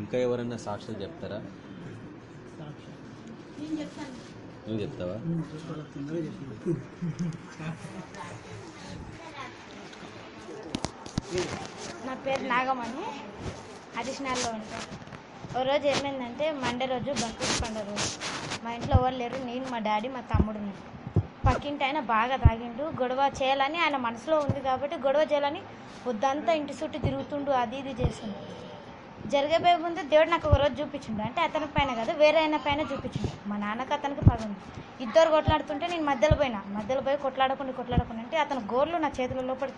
ఇంకా ఎవరైనా సాక్షులు చెప్తారా? నువ్వు చెప్తావా? నా పేరు నాగమణి. అడిషనల్లో ఉంటాను ఓ రోజు ఏమైందంటే మండే రోజు బక్రీద్ పండుగ రోజు. మా ఇంట్లో ఎవరు లేరు నేను మా డాడీ మా తమ్ముడు. పక్కింటి ఆయన బాగా తాగిండు గొడవ చేయాలని ఆయన మనసులో ఉంది కాబట్టి గొడవ చేయాలని వద్దంతా ఇంటి చుట్టూ తిరుగుతుండు అది ఇది చేస్తుండు. జరిగేపోయే ముందు దేవుడు నాకు ఒక రోజు చూపించిండు. అంటే అతని పైన కదా వేరే అయిన పైన చూపించిండు. మా నాన్నకు అతనికి పగ ఉంది. ఇద్దరు కొట్లాడుతుంటే నేను మధ్యలో పోయినా. మధ్యలో పోయి కొట్లాడకుండా కొట్లాడకుండా అంటే అతను గోర్లు నా చేతుల లోపల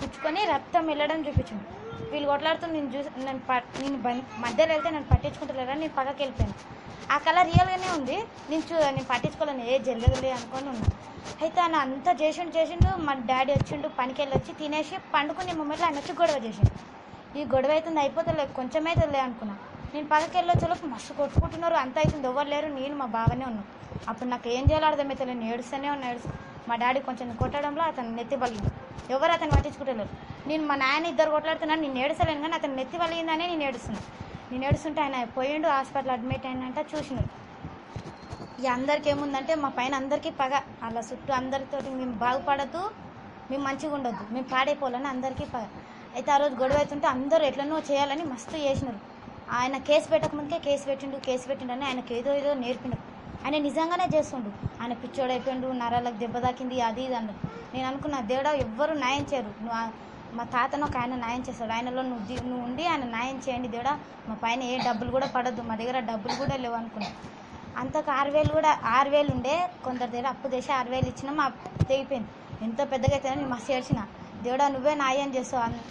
పుచ్చుకొని రక్తం వెళ్ళడం చూపించిండు. వీళ్ళు కొట్లాడుతూ నేను చూసి నేను ప నేను మధ్యలో వెళ్తే నేను పట్టించుకుంటలేరా నేను పక్కకి వెళ్ళిపోయాను. ఆ కలర్ రియల్గానే ఉంది. నేను చూ నేను పట్టించుకోలేను. ఏ జరగదులే అనుకొని ఉన్నాను అయితే ఆయన అంతా చేసిండు చేసిండు. మా డాడీ వచ్చిండు పనికి వెళ్ళి వచ్చి తినేసి పండుకుని మమ్మల్ని ఆయన వచ్చి గొడవ చేసిండు. ఈ గొడవ అవుతుంది అయిపోతలే కొంచెం అవుతుందిలే అనుకున్నా. నేను పక్కకి వెళ్ళొచ్చేలోపు మస్తు కొట్టుకుంటున్నారు అంత అవుతుంది ఎవరు లేరు నేను మా బావనే ఉన్నాం. అప్పుడు నాకు ఏం చేయాలో అర్థమైతే నేను ఏడుస్తూనే ఉన్నా ఏడుస్తూ. మా డాడీ కొంచెం కొట్టడంలో అతను నెత్తి పలిగింది ఎవరు అతను పట్టించుకుంటలేరు. నేను మా నాయన ఇద్దరు కొట్లాడుతున్నాను నేను ఏడుస్తలేను కానీ అతను నెత్తి పలిగిందనే నేను ఏడుస్తున్నాను నేను ఏడుస్తుంటే ఆయన పోయిండు హాస్పిటల్ అడ్మిట్ అయినంట చూసినాడు ఇక అందరికి ఏముందంటే మా పైన అందరికీ పగ. అలా చుట్టూ అందరితోటి మేము బాగుపడద్దు మేము మంచిగా ఉండొద్దు మేము పాడైపోవాలని అందరికీ పగ. అయితే ఆ రోజు గొడవ అవుతుంటే అందరూ ఎట్లనో చేయాలని మస్తు చేసినారు. ఆయన కేసు పెట్టకముందుకే కేసు పెట్టిండు కేసు పెట్టిండు అని ఆయనకి ఏదో ఏదో నేర్పిండు. ఆయన నిజంగానే చేస్తుండు. ఆయన పిచ్చోడు అయిపోయిండు నరాలకు దెబ్బ తాకింది అది ఇది అన్నాడు. నేను అనుకున్న దేవుడా ఎవ్వరు న్యాయం చేయరు. నువ్వు మా తాతను ఒక ఆయన న్యాయం చేస్తాడు. ఆయనలో నువ్వు ది- నువ్వు ఉండి ఆయన న్యాయం చేయండి దేవుడా. మా పైన ఏ డబ్బులు కూడా పడద్దు. మా దగ్గర డబ్బులు కూడా లేవు అనుకున్నా. అంతకు ఆరు వేలు కూడా ఆరు వేలు ఉండే కొందరి దగ్గర అప్పు చేసి ఆరు వేలు ఇచ్చినా మా తెగిపోయింది. ఎంతో పెద్దగా అయితే నేను మస్తు ఏడ్చిన. దేవుడా నువ్వే న్యాయం చేస్తావు అన్-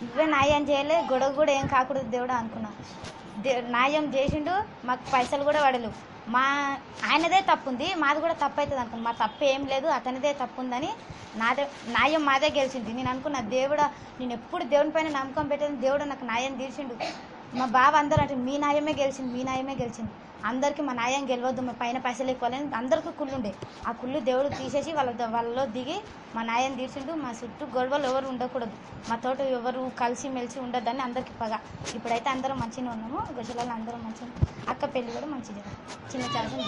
నువ్వే న్యాయం చేయలే గొడవ కూడా ఏం కాకూడదు దేవుడా అనుకున్నా. దే న్యాయం చేసిండు మాకు పైసలు కూడా పడలేవు మా ఆయనదే తప్పు ఉంది మాది కూడా తప్పు అవుతుంది అనుకున్నా. మా తప్పు ఏం లేదు అతనిదే తప్పు ఉందని నాదే న్యాయం మాదే గెలిచింది. నేను అనుకున్న దేవుడా నేను ఎప్పుడు దేవుని పైన నమ్మకం పెట్టేది దేవుడు నాకు న్యాయం తీర్చిండు. మా బావ అందరూ అంటే మీ నాయమే గెలిచింది మీ నాయమే గెలిచింది. అందరికీ మా నాయం గెలవద్దు మా పైన పైసలు ఎక్కువాలని అందరికీ కుళ్ళు ఉండే. ఆ కుళ్ళు దేవుడు తీసేసి వాళ్ళ వాళ్ళలో దిగి మా నాయం తీర్చిండు. మా చుట్టూ గొడవలు ఎవరు ఉండకూడదు. మా తోట ఎవరు కలిసి మెలిసి ఉండద్దని అందరికీ పగ. ఇప్పుడైతే అందరం మంచిగా ఉన్నాము. గుజరాలు అందరం మంచిగా అక్క పెళ్ళి కూడా మంచిగా చిన్న చార్జం